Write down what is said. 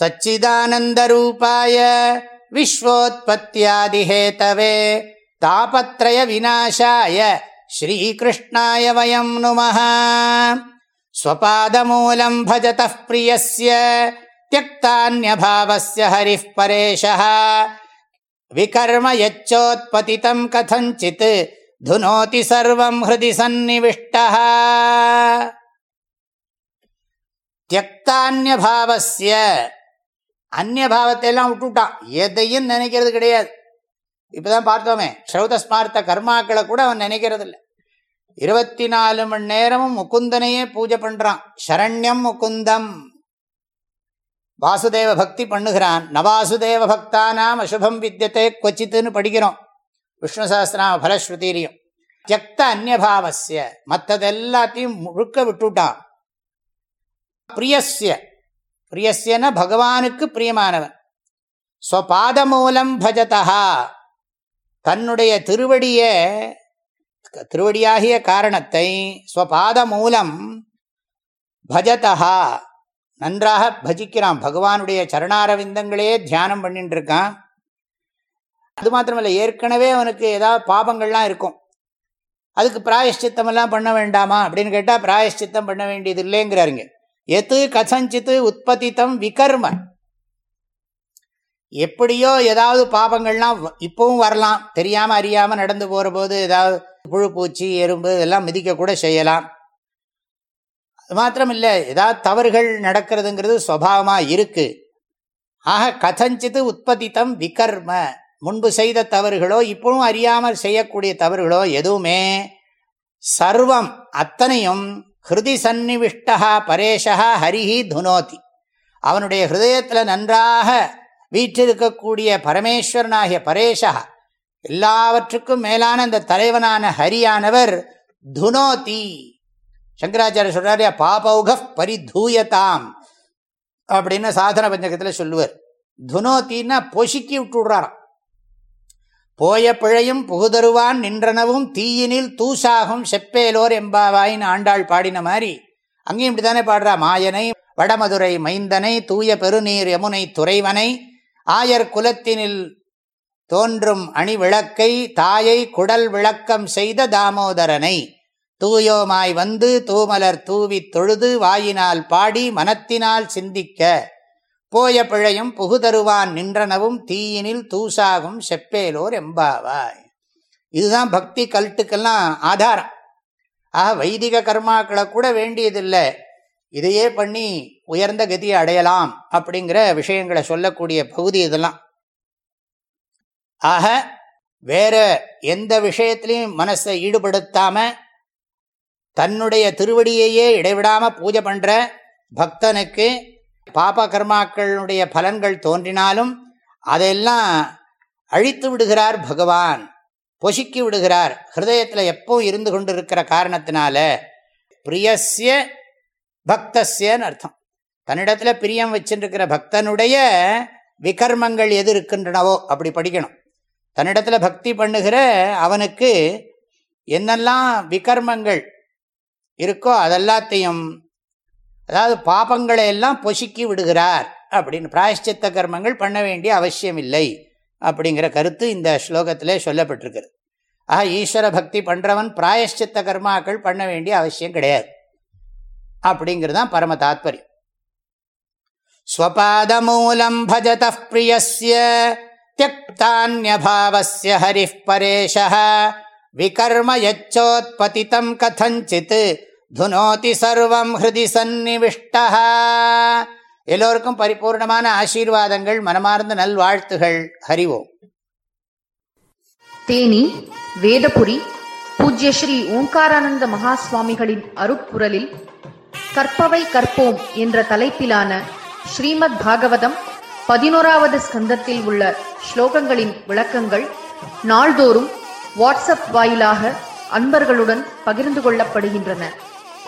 सच्चिदानन्दरूपाय विश्वोत्पत्त्यादिहेतवे तापत्रयविनाशाय श्रीकृष्णाय वयं नुमः स्वपादमूलं भजतः प्रियस्य त्यक्तान्यभावस्य हरिः परेशः विकर्म यच्चोत्पतितं कथञ्चित् धुनोति सर्वं हृदि सन्निविष्टः தியக்தான்யபாவசிய அந்நியபாவத்தை எல்லாம் எதையும் நினைக்கிறது கிடையாது. இப்போதான் பார்த்தோமே ஸ்ரௌதஸ்மார்த்த கர்மாக்களை கூட அவன் நினைக்கிறது இல்லை இருபத்தி நாலு மணி நேரமும் முக்குந்தனையே பூஜை பண்ணுறான் சரண்யம் முக்குந்தம் வாசுதேவ பக்தி பண்ணுகிறான். நவாசுதேவ பக்தானாம் அசுபம் வித்தியத்தை கொச்சித்துன்னு படிக்கிறோம். விஷ்ணு சஹஸ்திராம பலஸ்ருதிலையும் தியக்த அந்நியபாவசிய மற்றது எல்லாத்தையும் முழுக்க விட்டுட்டான். பிரியஸ்ய. பிரியஸ்யன பகவானுக்கு பிரியமானவன். ஸ்வபாத மூலம் பஜதா தன்னுடைய திருவடிய திருவடியாகிய காரணத்தை ஸ்வபாத மூலம் பஜதா நன்றாக பஜிக்கிறான். பகவானுடைய சரணாரவிந்தங்களே தியானம் பண்ணிட்டு இருக்கான் அது மாத்திரமல்ல ஏற்கனவே அவனுக்கு ஏதாவது பாபங்கள்லாம் இருக்கும். அதுக்கு பிராயஷ்சித்தம் எல்லாம் பண்ண வேண்டாமா? அப்படின்னு கேட்டால் பிராயஷ்சித்தம் பண்ண வேண்டியது இல்லைங்கிறாருங்க. எது கசஞ்சித்து உற்பத்தித்தம் விகர்ம. எப்படியோ ஏதாவது பாபங்கள்லாம் இப்பவும் வரலாம். தெரியாம அறியாம நடந்து போற போது ஏதாவது புழு பூச்சி எறும்பு இதெல்லாம் மிதிக்க கூட செய்யலாம். அது மாத்திரம் இல்லை ஏதாவது தவறுகள் நடக்கிறதுங்கிறது சுவாவமா இருக்கு. ஆக கதஞ்சித்து உற்பத்தித்தம் விகர்ம. முன்பு செய்த தவறுகளோ இப்பவும் அறியாமல் செய்யக்கூடிய தவறுகளோ எதுவுமே சர்வம் அத்தனையும் ஹிருதி சந்நிவிஷ்டா பரேஷா ஹரிஹி துனோதி. அவனுடைய ஹிருதயத்தில் நன்றாக வீற்றிருக்கக்கூடிய பரமேஸ்வரனாகிய பரேஷா எல்லாவற்றுக்கும் மேலான இந்த தலைவனான ஹரியானவர் துனோதி. சங்கராச்சாரிய சொல்றாரு பாபௌக பரிதூயதாம் அப்படின்னு சாதன பஞ்சகத்தில் சொல்லுவார். துனோத்தின்னா பொசுக்கி விட்டுடுறாராம். போய பிழையும் புகுதருவான் நின்றனவும் தீயினில் தூசாகும் செப்பேலோர் எம்பாவாயின் ஆண்டாள் பாடின மாதிரி அங்கேயும் இப்படித்தானே பாடுறா? மாயனை வடமதுரை மைந்தனை தூய பெருநீர் யமுனை துறைவனை ஆயர் குலத்தினில் தோன்றும் அணி விளக்கை தாயை குடல் விளக்கம் செய்த தாமோதரனை தூயோமாய் வந்து தூமலர் தூவி தொழுது வாயினால் பாடி மனத்தினால் சிந்திக்க போய பிழையும் புகுதருவான் நின்றனவும் தீயினில் தூசாகும் செப்பேலோர் எம்பாவாய். இதுதான் பக்தி கல்ட்டுக்கெல்லாம் ஆதாரம். ஆக வைதிக கர்மாக்களை கூட வேண்டியதில்லை. இதையே பண்ணி உயர்ந்த கதியை அடையலாம் அப்படிங்கிற விஷயங்களை சொல்லக்கூடிய பகுதி இதெல்லாம். ஆக வேற எந்த விஷயத்திலையும் மனசை ஈடுபடுத்தாம தன்னுடைய திருவடியையே இடைவிடாமல் பூஜை பண்ணுற பக்தனுக்கு பாப கர்மாக்களுடைய பலன்கள் தோன்றினாலும் அதையெல்லாம் அழித்து விடுகிறார் பகவான் பொசுக்கி விடுகிறார். ஹிருதயத்தில் எப்பவும் இருந்து கொண்டு இருக்கிற காரணத்தினால பிரியசிய பக்தசியன்னு அர்த்தம். தன்னிடத்தில் பிரியம் வச்சுருக்கிற பக்தனுடைய விகர்மங்கள் எது இருக்கின்றனவோ அப்படி படிக்கணும். தன்னிடத்தில் பக்தி பண்ணுகிற அவனுக்கு என்னெல்லாம் விகர்மங்கள் இருக்கோ அதெல்லாத்தையும் அதாவது பாபங்களை எல்லாம் பொசுக்கி விடுகிறார் அப்படின்னு பிராயஷ்சித்த கர்மங்கள் பண்ண வேண்டிய அவசியம் இல்லை அப்படிங்கிற கருத்து இந்த ஸ்லோகத்திலே சொல்லப்பட்டிருக்கிறது. ஆக ஈஸ்வர பக்தி பண்ணுறவன் பிராயஷ்சித்த கர்மாக்கள் பண்ண வேண்டிய அவசியம் கிடையாது. அப்படிங்கிறது தான் பரம தாத்பரியம். ஸ்வபாதமூலம் பஜத பிரியஸ்ய தியக்தான்யபாவஸ்ய ஹரிः பரேஷः விகர்ம கதஞ்சித் துனோதி சர்வம் ஹிருதி சந்நிவிஷ்டா எல்லோருக்கும் பரிபூர்ணமான ஆசீர்வாதங்கள் மனமார்ந்த நல்வாழ்த்துகள். ஹரிவோம் தேனி வேதபுரி பூஜ்ய ஸ்ரீ ஓங்காரானந்த மகா சுவாமிகளின் அருப்புரலில் கற்பவை கற்போம் என்ற தலைப்பிலான ஸ்ரீமத் பாகவதம் பதினோராவது ஸ்கந்தத்தில் உள்ள ஸ்லோகங்களின் விளக்கங்கள் நாள்தோறும் வாட்ஸ்அப் வாயிலாக அன்பர்களுடன் பகிர்ந்து கொள்ளப்படுகின்றன.